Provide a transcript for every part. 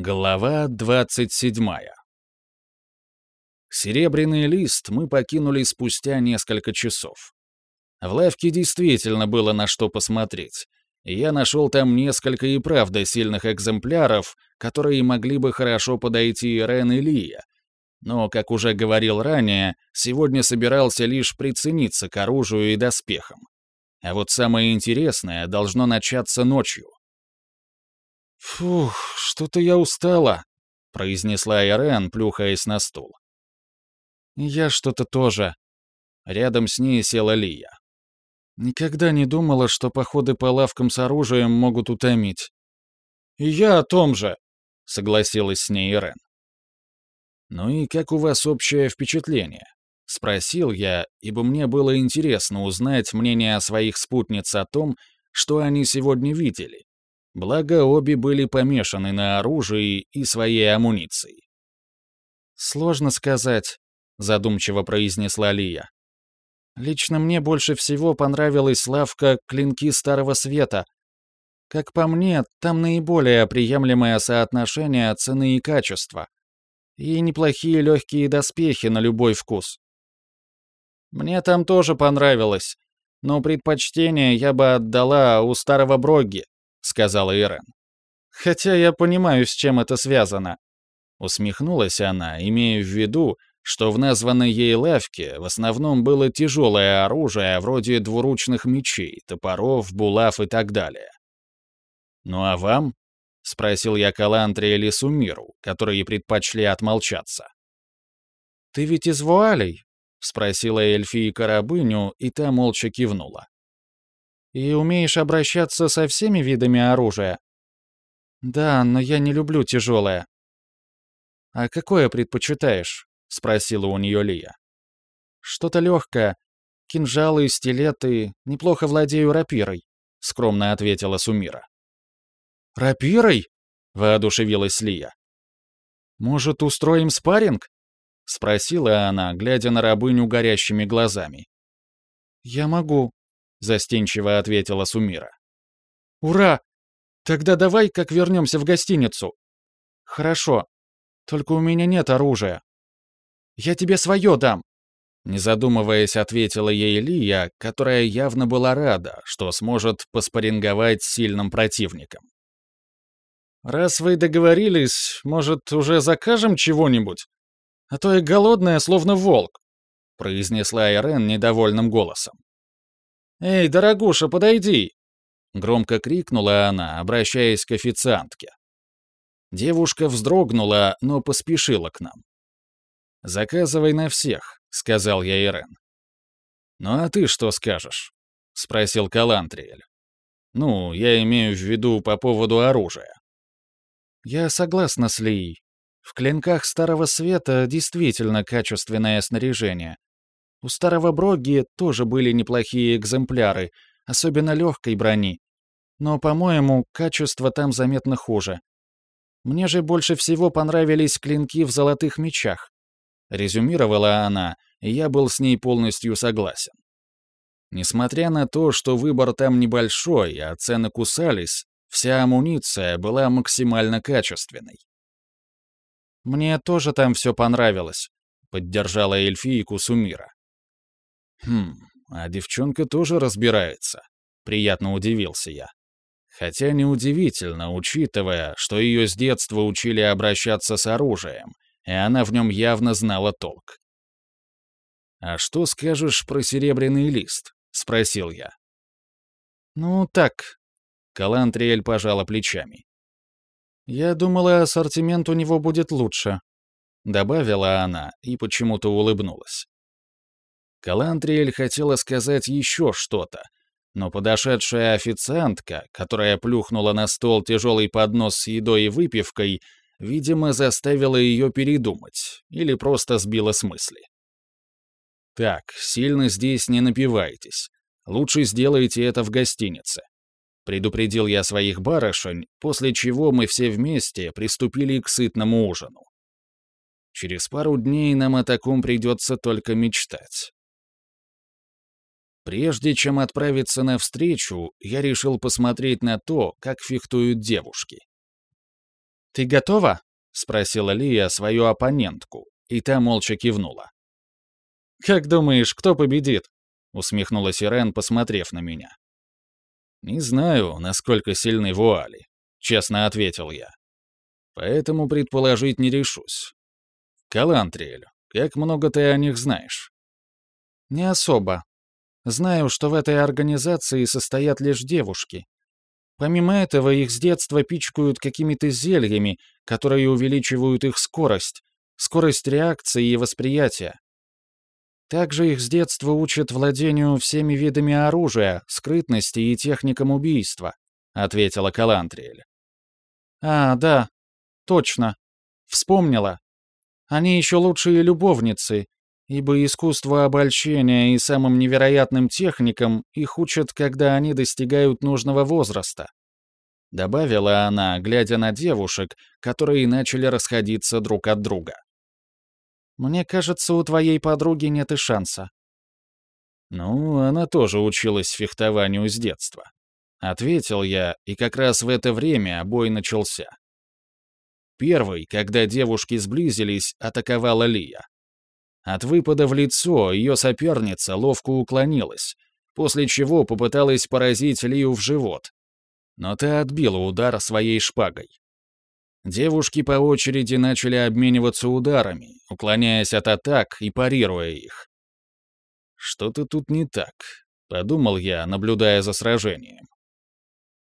Глава 27 Серебряный лист мы покинули спустя несколько часов. В лавке действительно было на что посмотреть, и я нашел там несколько и правда сильных экземпляров, которые могли бы хорошо подойти Рен и Лия. Но, как уже говорил ранее, сегодня собирался лишь прицениться к оружию и доспехам. А вот самое интересное должно начаться ночью. «Фух, что-то я устала», — произнесла Ирен, плюхаясь на стул. «Я что-то тоже». Рядом с ней села Лия. Никогда не думала, что походы по лавкам с оружием могут утомить. «И я о том же», — согласилась с ней Ирен. «Ну и как у вас общее впечатление?» — спросил я, ибо мне было интересно узнать мнение своих спутниц о том, что они сегодня видели, Благо, обе были помешаны на оружии и своей амуниции. «Сложно сказать», — задумчиво произнесла Лия. «Лично мне больше всего понравилась лавка «Клинки Старого Света». Как по мне, там наиболее приемлемое соотношение цены и качества. И неплохие легкие доспехи на любой вкус. Мне там тоже понравилось, но предпочтение я бы отдала у старого Броги, — сказала Ирен. «Хотя я понимаю, с чем это связано». Усмехнулась она, имея в виду, что в названной ей лавке в основном было тяжелое оружие вроде двуручных мечей, топоров, булав и так далее. «Ну а вам?» — спросил я Калантрия или Сумиру, которые предпочли отмолчаться. «Ты ведь из Вуалей?» — спросила эльфийка рабыню, и та молча кивнула. И умеешь обращаться со всеми видами оружия? Да, но я не люблю тяжелое. А какое предпочитаешь? Спросила у нее Лия. Что-то легкое. Кинжалы, стилеты. Неплохо владею рапирой, скромно ответила Сумира. Рапирой? Воодушевилась Лия. Может, устроим спарринг? Спросила она, глядя на рабыню горящими глазами. «Я могу», — застенчиво ответила Сумира. «Ура! Тогда давай как вернемся в гостиницу». «Хорошо. Только у меня нет оружия». «Я тебе свое дам!» Не задумываясь, ответила ей Лия, которая явно была рада, что сможет поспоринговать с сильным противником. «Раз вы договорились, может, уже закажем чего-нибудь? А то я голодная, словно волк», — произнесла Ирен недовольным голосом. «Эй, дорогуша, подойди!» Громко крикнула она, обращаясь к официантке. Девушка вздрогнула, но поспешила к нам. «Заказывай на всех», — сказал я Ирен. «Ну а ты что скажешь?» — спросил Калантриэль. «Ну, я имею в виду по поводу оружия». «Я согласна с Лией. В клинках Старого Света действительно качественное снаряжение, у старого Броги тоже были неплохие экземпляры, особенно легкой брони. Но, по-моему, качество там заметно хуже. Мне же больше всего понравились клинки в золотых мечах. Резюмировала она, и я был с ней полностью согласен. Несмотря на то, что выбор там небольшой, а цены кусались, вся амуниция была максимально качественной. «Мне тоже там все понравилось», — поддержала эльфийку Сумира. Хм, а девчонка тоже разбирается. Приятно удивился я. Хотя неудивительно, учитывая, что ее с детства учили обращаться с оружием, и она в нем явно знала толк. «А что скажешь про серебряный лист?» — спросил я. «Ну, так». Калантриэль пожала плечами. «Я думала, ассортимент у него будет лучше», — добавила она и почему-то улыбнулась. Калантриэль хотела сказать еще что-то, но подошедшая официантка, которая плюхнула на стол тяжелый поднос с едой и выпивкой, видимо, заставила ее передумать или просто сбила с мысли. «Так, сильно здесь не напивайтесь. Лучше сделайте это в гостинице», — предупредил я своих барышень, после чего мы все вместе приступили к сытному ужину. Через пару дней нам о таком придется только мечтать. Прежде чем отправиться на встречу, я решил посмотреть на то, как фехтуют девушки. «Ты готова?» — спросила Лия свою оппонентку, и та молча кивнула. «Как думаешь, кто победит?» — усмехнулась Ирен, посмотрев на меня. «Не знаю, насколько сильны вуали», — честно ответил я. «Поэтому предположить не решусь. Калантриэль, как много ты о них знаешь?» «Не особо. Знаю, что в этой организации состоят лишь девушки. Помимо этого, их с детства пичкают какими-то зельями, которые увеличивают их скорость, скорость реакции и восприятия. Также их с детства учат владению всеми видами оружия, скрытности и техникам убийства», — ответила Калантриэль. «А, да, точно. Вспомнила. Они еще лучшие любовницы, ибо искусство обольщения и самым невероятным техникам их учат, когда они достигают нужного возраста. Добавила она, глядя на девушек, которые начали расходиться друг от друга. «Мне кажется, у твоей подруги нет и шанса». «Ну, она тоже училась фехтованию с детства», — ответил я, и как раз в это время бой начался. Первый, когда девушки сблизились, атаковала Лия. От выпада в лицо ее соперница ловко уклонилась, после чего попыталась поразить Лию в живот. Но та отбила удар своей шпагой. Девушки по очереди начали обмениваться ударами, уклоняясь от атак и парируя их. «Что-то тут не так», — подумал я, наблюдая за сражением.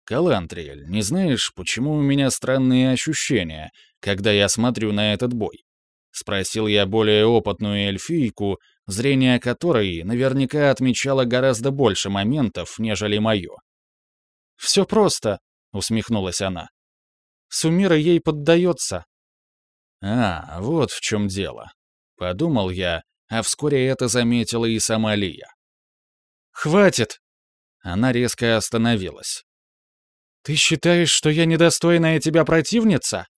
«Калантриэль, не знаешь, почему у меня странные ощущения, когда я смотрю на этот бой?» — спросил я более опытную эльфийку, зрение которой наверняка отмечало гораздо больше моментов, нежели мое. «Все просто», — усмехнулась она. «Сумира ей поддается». «А, вот в чем дело», — подумал я, а вскоре это заметила и сама Лия. «Хватит!» Она резко остановилась. «Ты считаешь, что я недостойная тебя противница?» —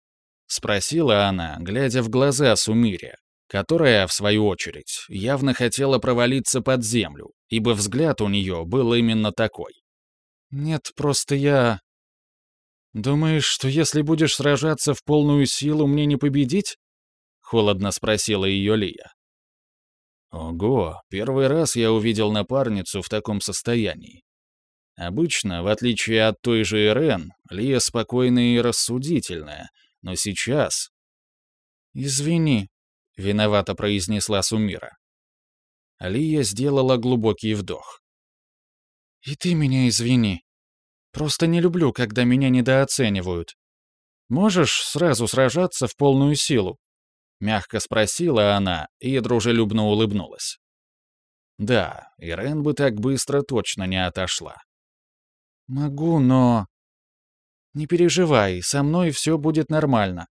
спросила она, глядя в глаза Сумире, которая, в свою очередь, явно хотела провалиться под землю, ибо взгляд у нее был именно такой. «Нет, просто я...» «Думаешь, что если будешь сражаться в полную силу, мне не победить?» — холодно спросила ее Лия. Ого, первый раз я увидел напарницу в таком состоянии. Обычно, в отличие от той же Ирен, Лия спокойная и рассудительная — но сейчас... «Извини», — виновато произнесла Сумира. Алия сделала глубокий вдох. «И ты меня извини. Просто не люблю, когда меня недооценивают. Можешь сразу сражаться в полную силу?» Мягко спросила она и дружелюбно улыбнулась. Да, Ирен бы так быстро точно не отошла. «Могу, но...» Не переживай, со мной все будет нормально.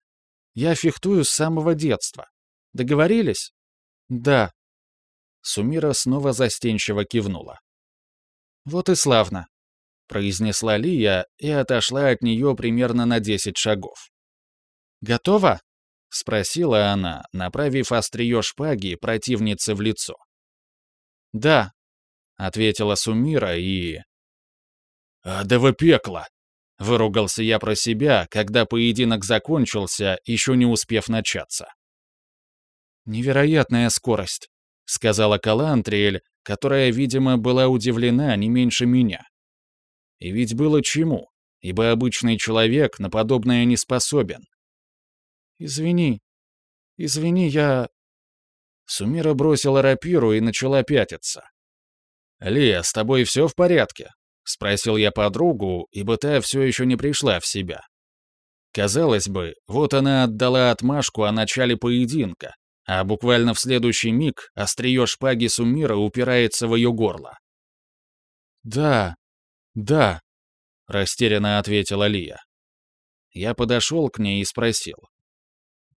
Я фехтую с самого детства. Договорились? Да. Сумира снова застенчиво кивнула. Вот и славно, произнесла Лия и отошла от нее примерно на десять шагов. Готова? спросила она, направив острие шпаги противнице в лицо. Да, ответила Сумира и... «Адово пекло!» Выругался я про себя, когда поединок закончился, еще не успев начаться. «Невероятная скорость», — сказала Калантриэль, которая, видимо, была удивлена не меньше меня. И ведь было чему, ибо обычный человек на подобное не способен. «Извини, извини, я...» Сумира бросила рапиру и начала пятиться. «Лия, с тобой все в порядке?» — спросил я подругу, ибо та все еще не пришла в себя. Казалось бы, вот она отдала отмашку о начале поединка, а буквально в следующий миг острие шпаги Сумира упирается в ее горло. «Да, да», — растерянно ответила Лия. Я подошел к ней и спросил.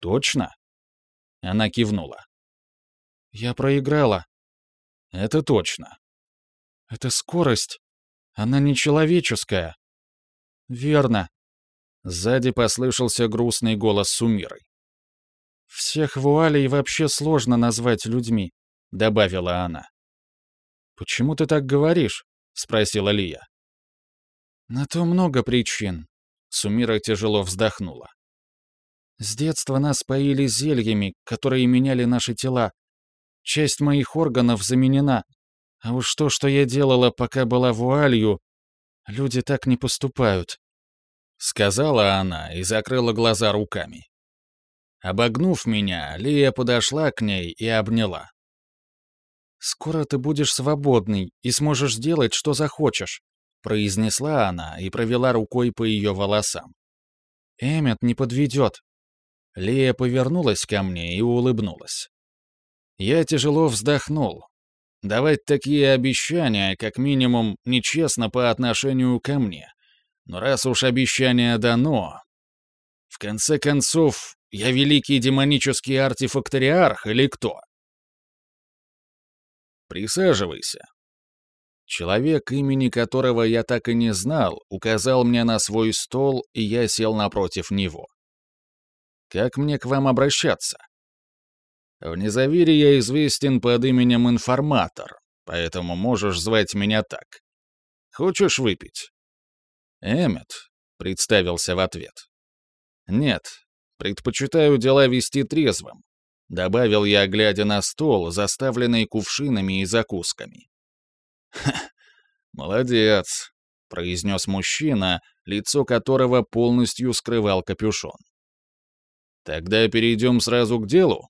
«Точно?» Она кивнула. «Я проиграла». «Это точно». «Это скорость», она нечеловеческая». «Верно». Сзади послышался грустный голос Сумиры. «Всех вуалей вообще сложно назвать людьми», — добавила она. «Почему ты так говоришь?» — спросила Лия. «На то много причин», — Сумира тяжело вздохнула. С детства нас поили зельями, которые меняли наши тела. Часть моих органов заменена. А уж то, что я делала, пока была вуалью, люди так не поступают. Сказала она и закрыла глаза руками. Обогнув меня, Лия подошла к ней и обняла. «Скоро ты будешь свободный и сможешь делать, что захочешь», произнесла она и провела рукой по ее волосам. «Эммет не подведет». Лия повернулась ко мне и улыбнулась. Я тяжело вздохнул. Давать такие обещания, как минимум, нечестно по отношению ко мне. Но раз уж обещание дано... В конце концов, я великий демонический артефакториарх или кто? Присаживайся. Человек, имени которого я так и не знал, указал мне на свой стол, и я сел напротив него. Как мне к вам обращаться? В Незавире я известен под именем Информатор, поэтому можешь звать меня так. Хочешь выпить? Эммет, представился в ответ. Нет, Предпочитаю дела вести трезвым», — добавил я, глядя на стол, заставленный кувшинами и закусками. «Ха, молодец», — произнес мужчина, лицо которого полностью скрывал капюшон. «Тогда перейдем сразу к делу?»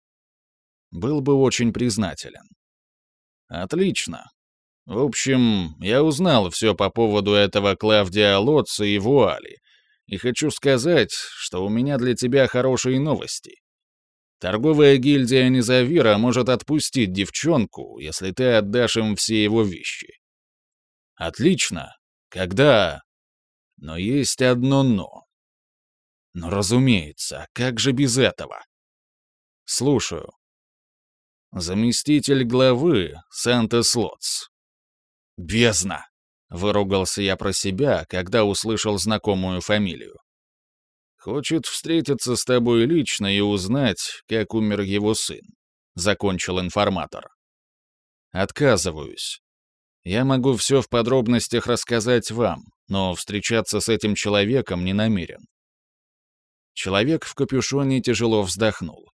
Был бы очень признателен. «Отлично. В общем, я узнал все по поводу этого Клавдия Лотца и Вуали, и хочу сказать, что у меня для тебя хорошие новости. Торговая гильдия Низавира может отпустить девчонку, если ты отдашь им все его вещи. Отлично. Когда? Но есть одно «но». Но, разумеется, как же без этого? Слушаю. Заместитель главы Санта Слотс. Бездна! Выругался я про себя, когда услышал знакомую фамилию. «Хочет встретиться с тобой лично и узнать, как умер его сын», — закончил информатор. «Отказываюсь. Я могу все в подробностях рассказать вам, но встречаться с этим человеком не намерен». Человек в капюшоне тяжело вздохнул.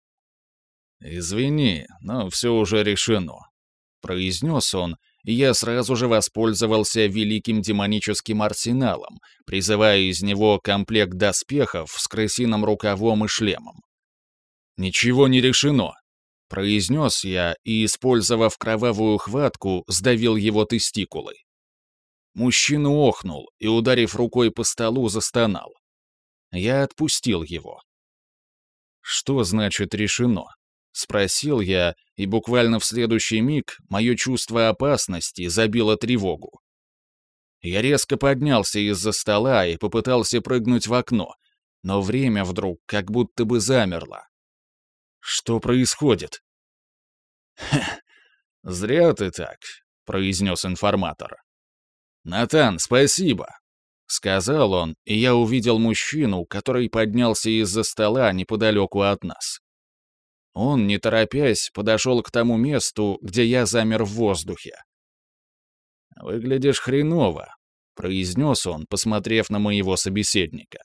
«Извини, но все уже решено», — произнес он, — и я сразу же воспользовался великим демоническим арсеналом, призывая из него комплект доспехов с крысиным рукавом и шлемом. «Ничего не решено», — произнес я и, использовав кровавую хватку, сдавил его тестикулы. Мужчина охнул и, ударив рукой по столу, застонал. Я отпустил его. Что значит решено? — спросил я, и буквально в следующий миг мое чувство опасности забило тревогу. Я резко поднялся из-за стола и попытался прыгнуть в окно, но время вдруг как будто бы замерло. Что происходит? «Хе, зря ты так», — произнес информатор. «Натан, спасибо», — сказал он, и я увидел мужчину, который поднялся из-за стола неподалеку от нас. Он, не торопясь, подошел к тому месту, где я замер в воздухе. «Выглядишь хреново», — произнес он, посмотрев на моего собеседника.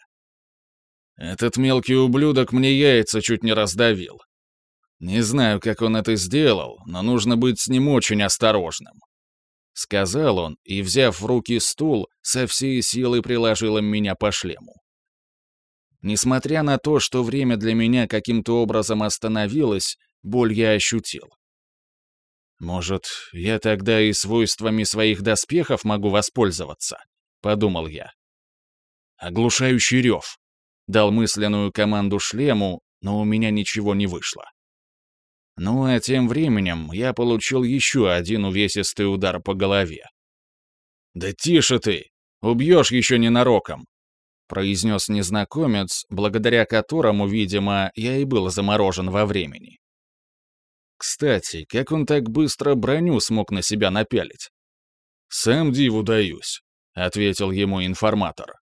«Этот мелкий ублюдок мне яйца чуть не раздавил. Не знаю, как он это сделал, но нужно быть с ним очень осторожным». Сказал он и, взяв в руки стул, со всей силы приложил им меня по шлему. Несмотря на то, что время для меня каким-то образом остановилось, боль я ощутил. «Может, я тогда и свойствами своих доспехов могу воспользоваться?» — подумал я. «Оглушающий рев!» — дал мысленную команду шлему, но у меня ничего не вышло. Ну а тем временем я получил еще один увесистый удар по голове. «Да тише ты! Убьешь еще ненароком!» Произнес незнакомец, благодаря которому, видимо, я и был заморожен во времени. Кстати, как он так быстро броню смог на себя напялить? «Сам диву даюсь», — ответил ему информатор.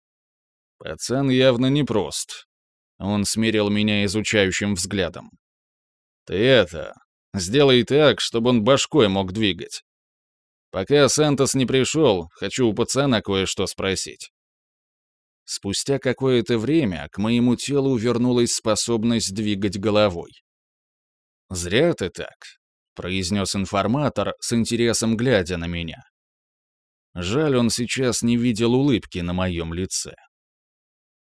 «Пацан явно непрост». Он смирил меня изучающим взглядом. «Ты это, сделай так, чтобы он башкой мог двигать. Пока Сантос не пришел, хочу у пацана кое-что спросить». Спустя какое-то время к моему телу вернулась способность двигать головой. «Зря ты так», — произнес информатор с интересом глядя на меня. Жаль, он сейчас не видел улыбки на моем лице.